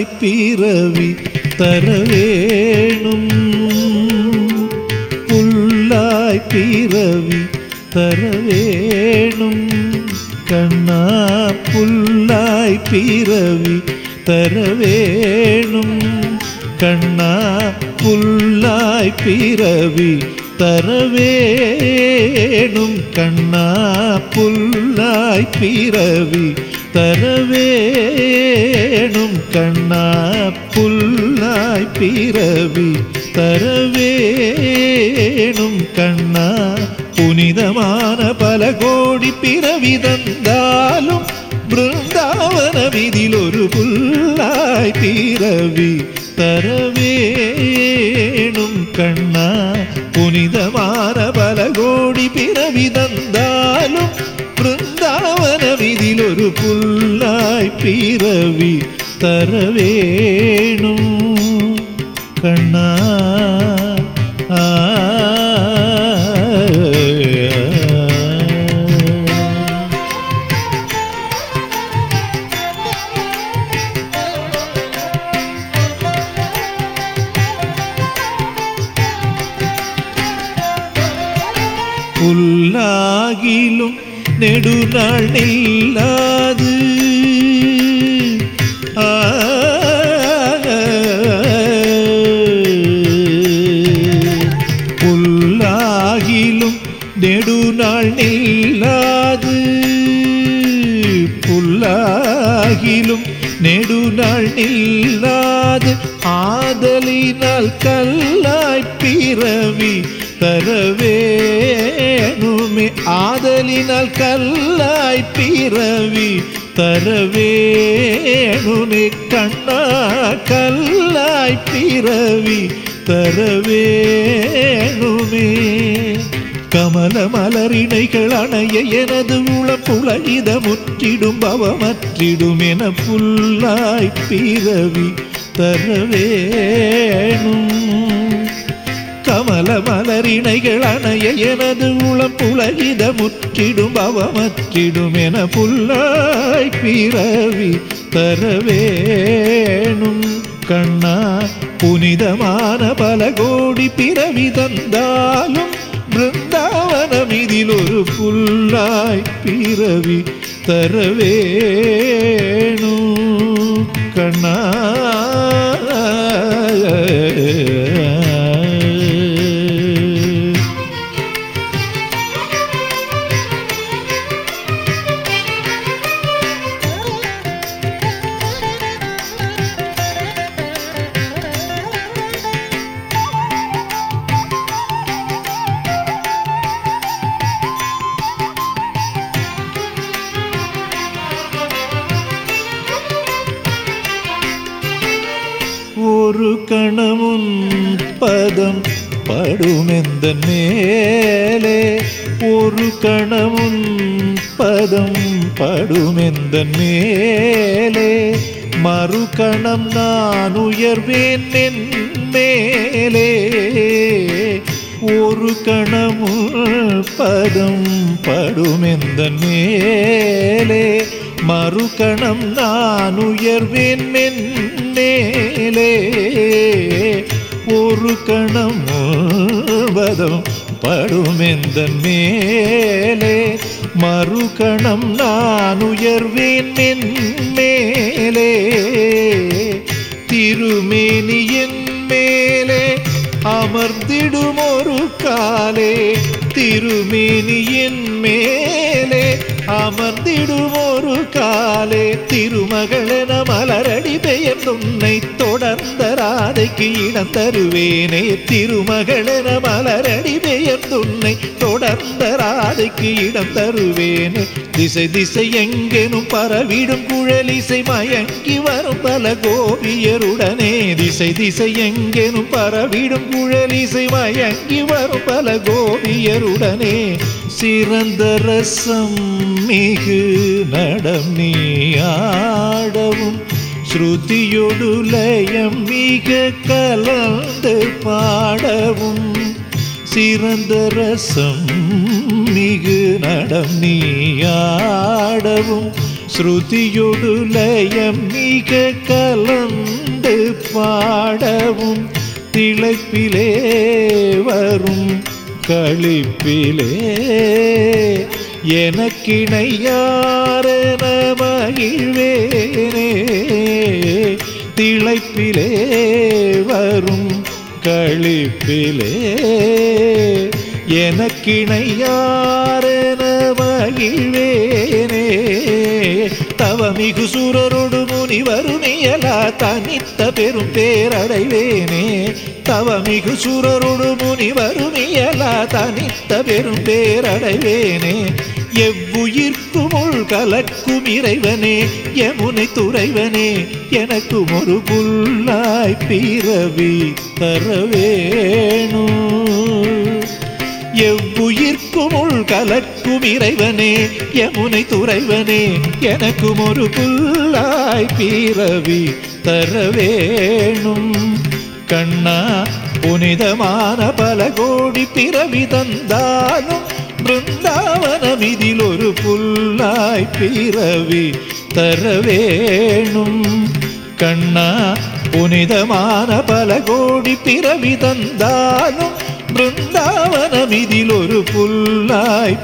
புல்லாய் பிறவி தரவேணும். புல்லாய் பிறவி தரவேணும். கண்ணா புல்லாய் பிறவி தரவேணும். கண்ணா புல்லாய் பிறவி தரவேணும். கண்ணா புல்லாய் பிறவி தரவேணும் கண்ணா புல்லாய் பிறவி. தரவேணும் கண்ணா புனிதமான பல கோடி பிறவி தந்தாலும் பிருந்தாவனமிதில் ஒரு புல்லாய் பிறவி. தரவேணும் கண்ணா புனிதமான பல கோடி பிறவி தந்தாலும் பிருந்தாவனமிதில் ஒரு புல்லாய் பிறவி தர வேணும் கண்ணா புல்லாகிலும் நெடுநாள் நில்லாது ஆதலினால் கல்லாய் பிறவி தரவேணுமே. ஆதலினால் கல்லாய் பிறவி தரவேணுமே. கண்ணா கல்லாய் பிறவி தரவேணுமே. கமல மலரிணைகள் அணைய எனது உளம் புலகித முற்றிடும் பவமற்றிடும் என புல்லாய் பிறவி தரவேணும். கமல மலரிணைகள் அணைய எனது உளம் புலகித முற்றிடும் பவமற்றிடும் என புல்லாய் பிறவி தரவேணும். கண்ணா புனிதமான பல கோடி பிறவி தந்தாலும் பிருந்தாவனம் இதில் ஒரு புல்லாய் பிறவி தரவேணு கண்ணா பதம் படுமெந்த மேலே ஒரு கணமும் பதம் படுமெந்த மேலே. மறுகணம் நான் உயர்வேன் என் மேலே ஒரு கணமும் பதம் படுமெந்த மேலே. மறுகணம் நான் உயர்வேன் என் மேலே. ஒரு கணம் வதம் படுமெந்த மேலே. மறுகணம் நான் உயர்வேன் என் மேலே. திருமேனியின் மேலே அமர்ந்திடும் ஒரு காலே. திருமேனியின் மேலே அமர்ந்திடும் ஒரு காலே. திருமகளென மலரடி பெயர் உன்னை தொடர்ந்த ராதைக்கு இடம் தருவேனே. திருமகளென மலரடி பெயர்ந்துன்னை தொடர்ந்த ராதைக்கு இடம் தருவேனே. திசை திசை எங்கெனும் பரவிடும் குழலிசை மயங்கி வரும் பல கோபியருடனே. திசை திசை எங்கெனும் பரவிடும் குழலிசை மயங்கி வரும் பல கோபியருடனே. சிறந்த ரசம் மிகு நடம் நீ ஆடவும் ஸ்ருதியொடுலயம் மிக கலந்து பாடவும். சிறந்த ரசம் மிகு நடம் நீ ஸ்ருதியொடுலயம் மிக கலந்து பாடவும். திளைப்பிலே வரும் களிப்பிலே எனக்கிணையாரென மகிழ்வேனே. திளைப்பிலே வரும் களிப்பிலே எனக்கிணையாரென மகிழ்வேனே. தவமிகு சுரரொடு முனிவருமியலா தனித்த பெரும் பேரடைவேனே. தவமிகு சுரரொடு முனிவருமியலா தனித்த பெரும் பேரடைவேனே. எவ்வுயிர்க்குமுள் கலக்கும் இறைவனே யமுனை துறைவனே எனக்கும் ஒரு புல்லாய் பிறவி தரவேணு. எவ்வுயிர்க்கும் உள் கலக்கும் இறைவனே யமுனை துறைவனே எனக்கும் ஒரு புல்லாய் பிறவி தரவேணும் கண்ணா புனிதமான பல கோடி பிறவி தந்தாலும் பிருந்தாவனம் இதில் ஒரு புல்லாய் பிறவி தர வேணும் கண்ணா புனிதமான பல கோடி பிறவி தந்தாலும் பிருந்தாவனம் இதில் ஒரு புல்லாய்